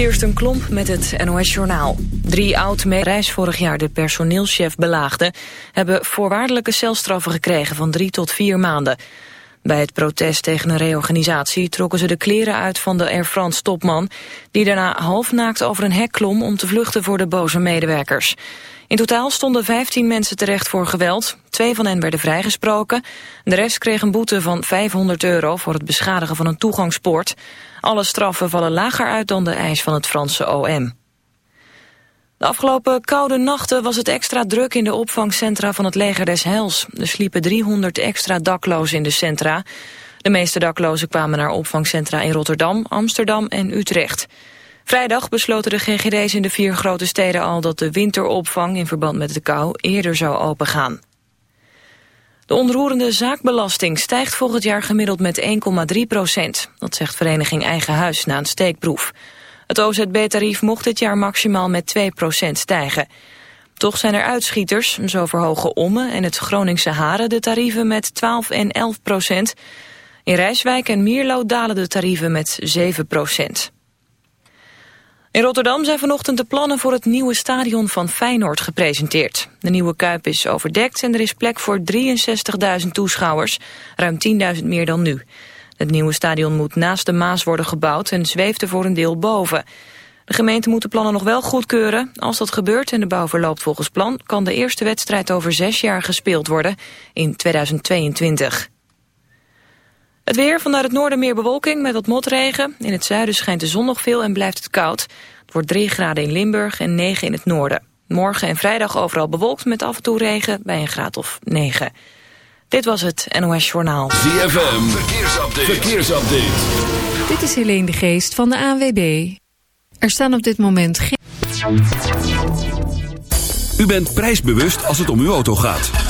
Kirsten Klomp met het NOS-journaal. Drie oud-reis vorig jaar de personeelschef belaagden... hebben voorwaardelijke celstraffen gekregen van drie tot vier maanden. Bij het protest tegen een reorganisatie trokken ze de kleren uit van de Air France topman... die daarna halfnaakt over een hek klom om te vluchten voor de boze medewerkers. In totaal stonden 15 mensen terecht voor geweld. Twee van hen werden vrijgesproken. De rest kreeg een boete van 500 euro voor het beschadigen van een toegangspoort. Alle straffen vallen lager uit dan de eis van het Franse OM. De afgelopen koude nachten was het extra druk in de opvangcentra van het leger des Heils. Er sliepen 300 extra daklozen in de centra. De meeste daklozen kwamen naar opvangcentra in Rotterdam, Amsterdam en Utrecht. Vrijdag besloten de GGD's in de vier grote steden al dat de winteropvang in verband met de kou eerder zou opengaan. De onroerende zaakbelasting stijgt volgend jaar gemiddeld met 1,3 procent. Dat zegt vereniging Eigen Huis na een steekproef. Het OZB-tarief mocht dit jaar maximaal met 2 procent stijgen. Toch zijn er uitschieters, zo verhogen Omme en het Groningse Haren de tarieven met 12 en 11 procent. In Rijswijk en Mierlo dalen de tarieven met 7 procent. In Rotterdam zijn vanochtend de plannen voor het nieuwe stadion van Feyenoord gepresenteerd. De nieuwe Kuip is overdekt en er is plek voor 63.000 toeschouwers, ruim 10.000 meer dan nu. Het nieuwe stadion moet naast de Maas worden gebouwd en zweeft er voor een deel boven. De gemeente moet de plannen nog wel goedkeuren. Als dat gebeurt en de bouw verloopt volgens plan... kan de eerste wedstrijd over zes jaar gespeeld worden in 2022. Het weer, vanuit het noorden meer bewolking met wat motregen. In het zuiden schijnt de zon nog veel en blijft het koud. Het wordt 3 graden in Limburg en 9 in het noorden. Morgen en vrijdag overal bewolkt met af en toe regen bij een graad of 9. Dit was het NOS Journaal. ZFM, verkeersupdate. verkeersupdate. Dit is Helene de Geest van de ANWB. Er staan op dit moment geen... U bent prijsbewust als het om uw auto gaat.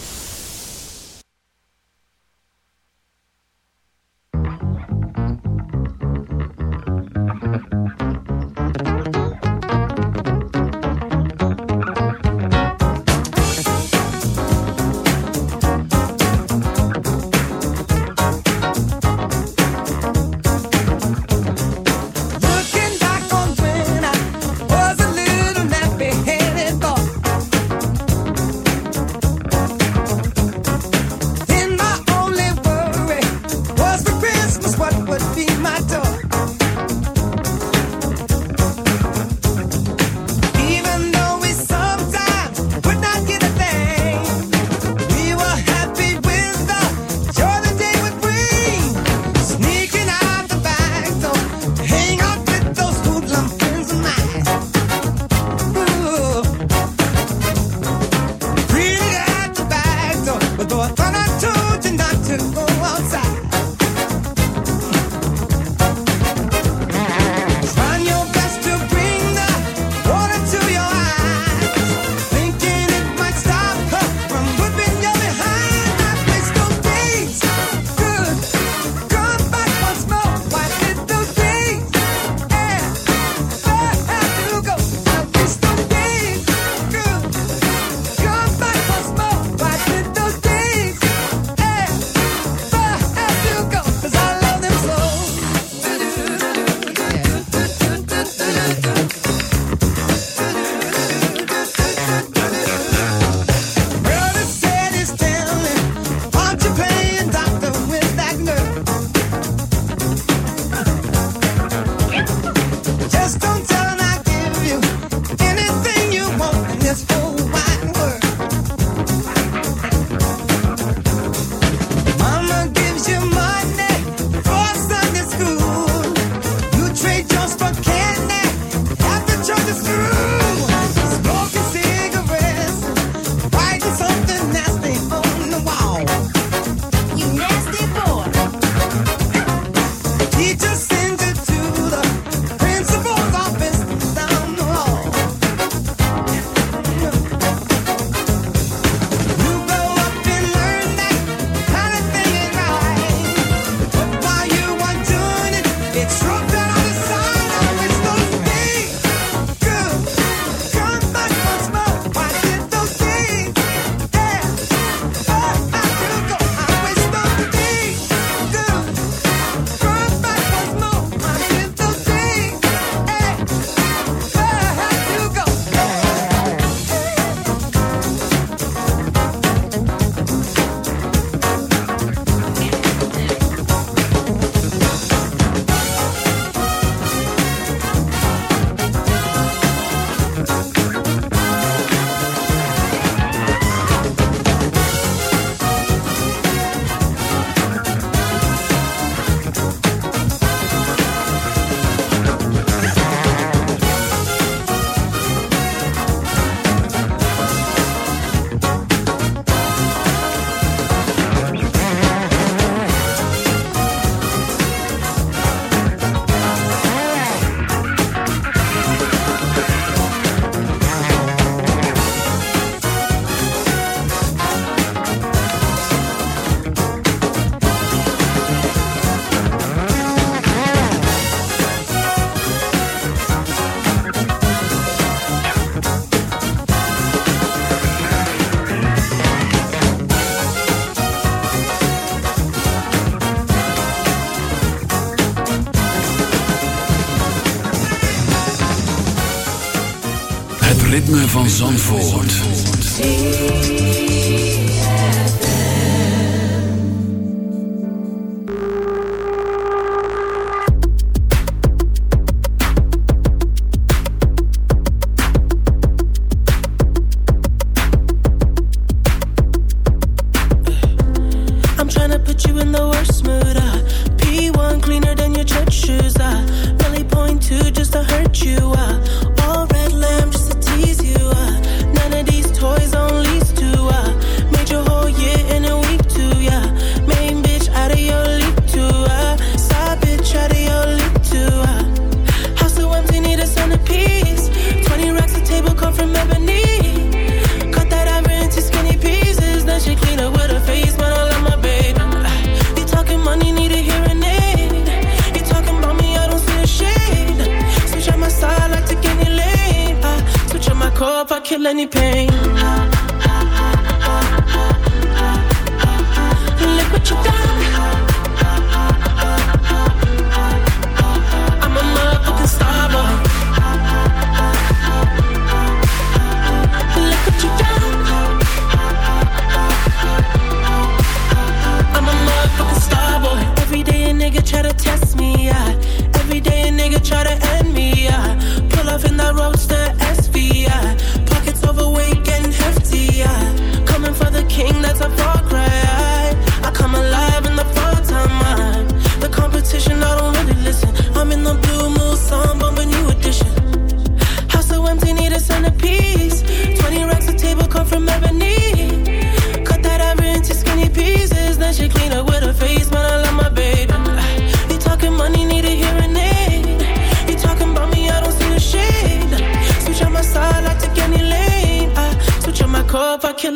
Zandvoort.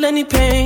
any pain.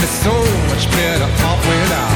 Be so much better off without.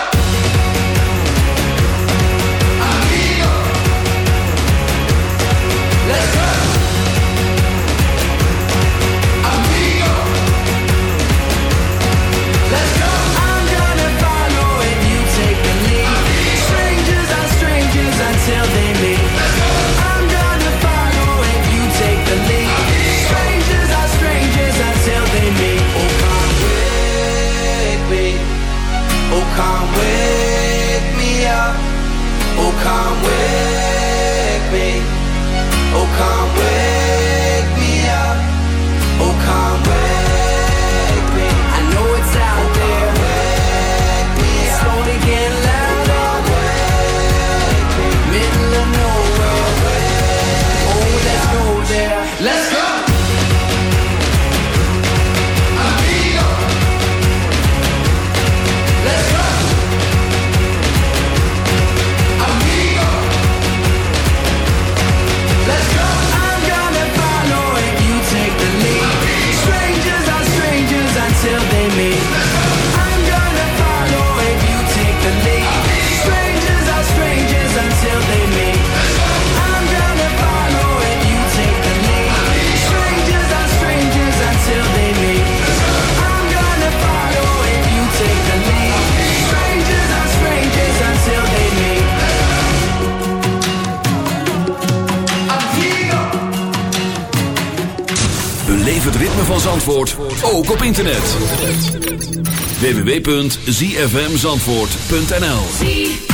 www.zfmzandvoort.nl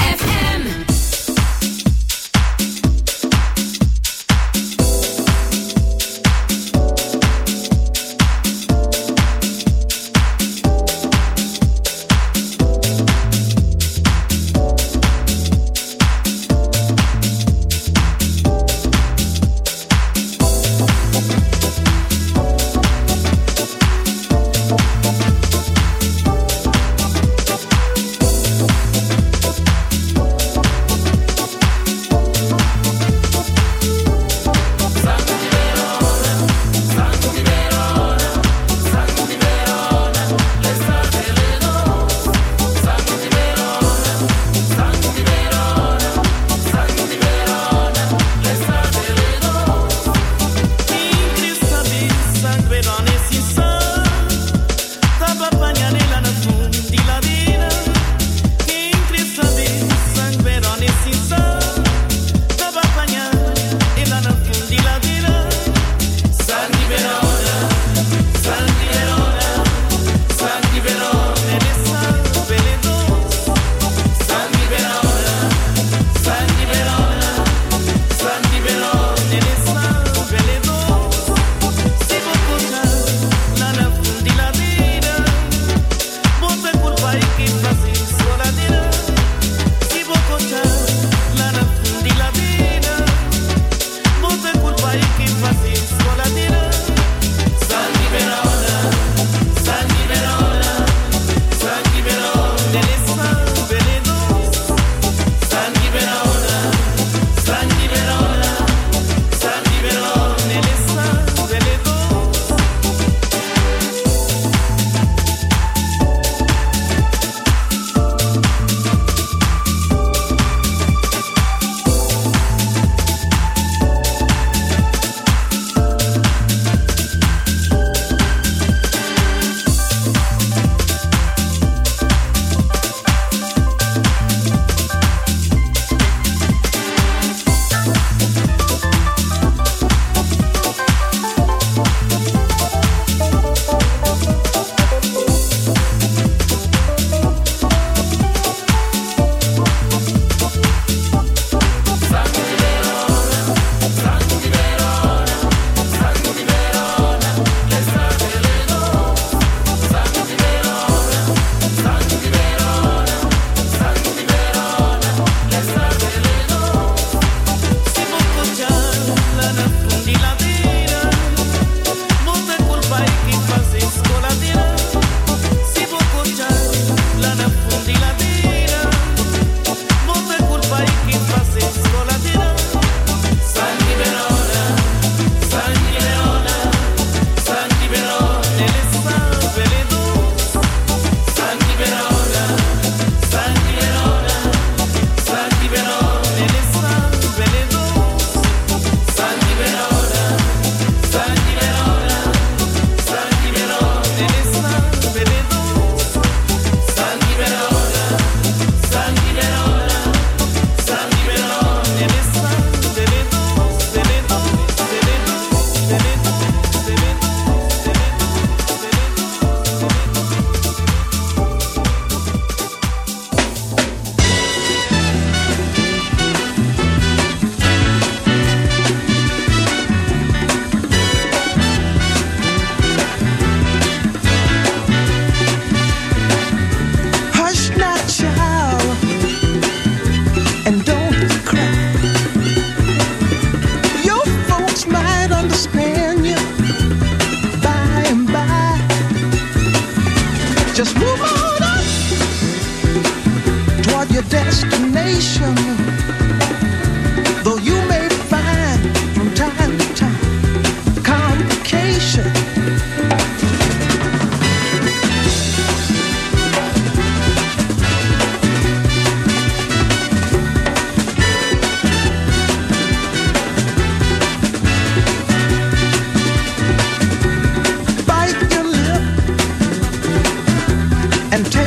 and take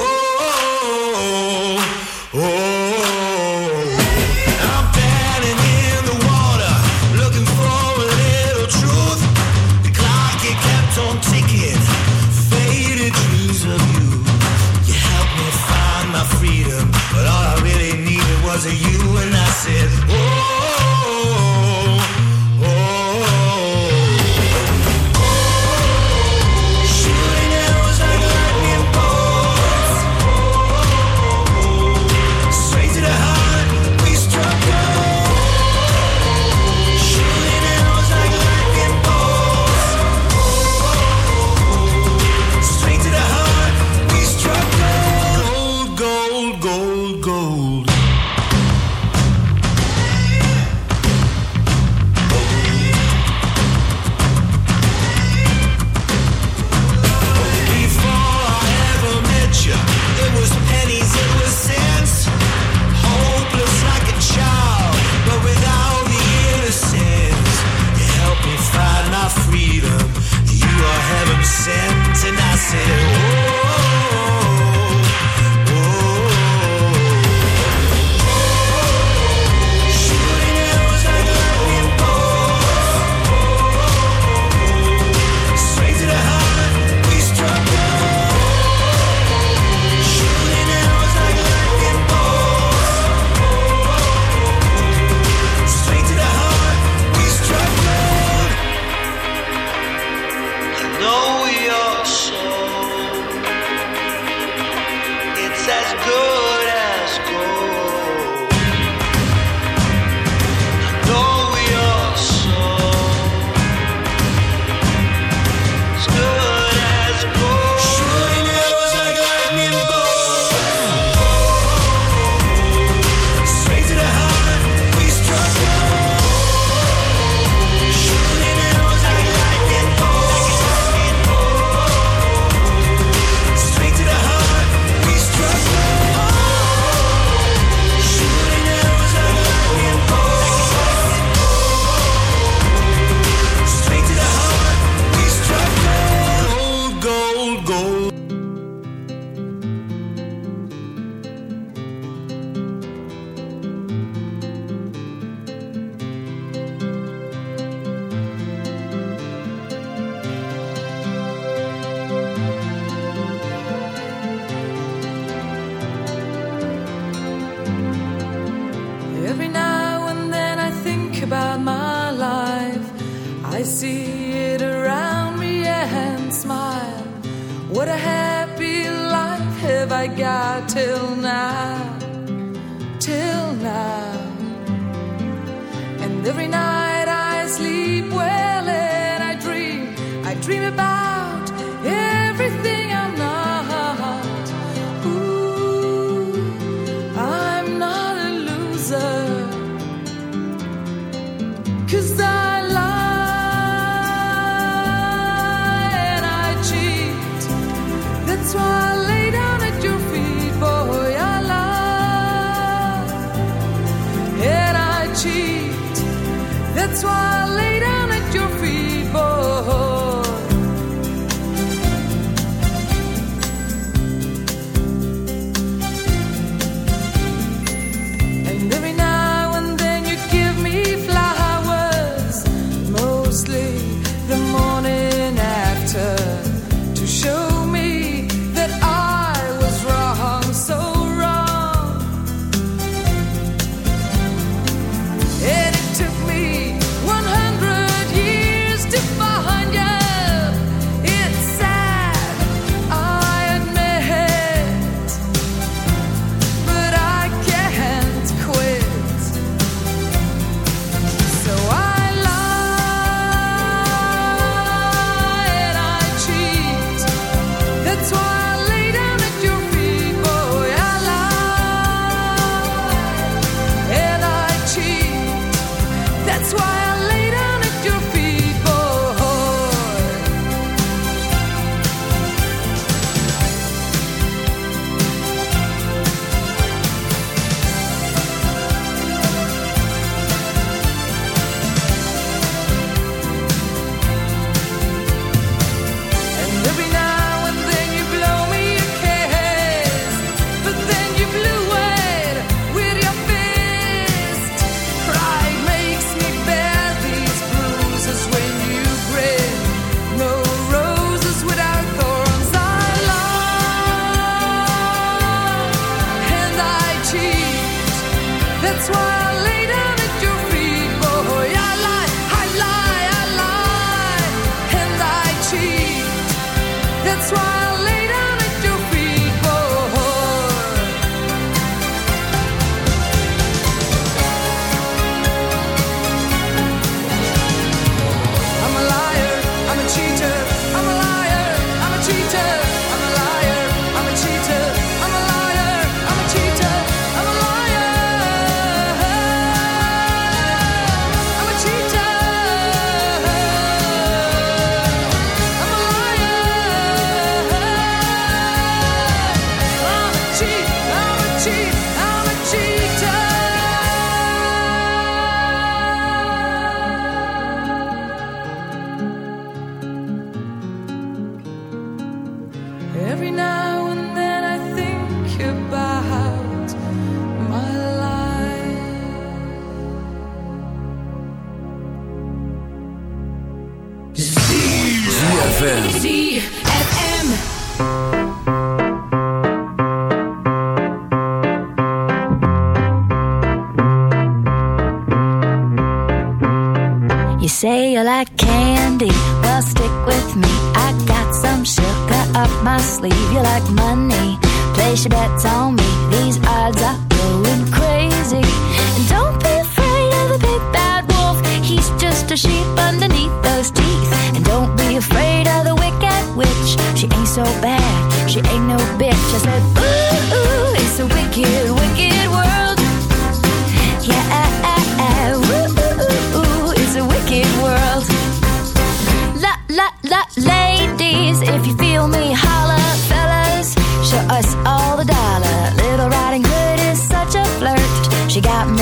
good.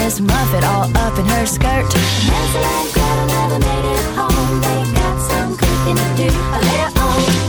Miss Muffet all up in her skirt. And Gretel never made it home. They got some cooking to do.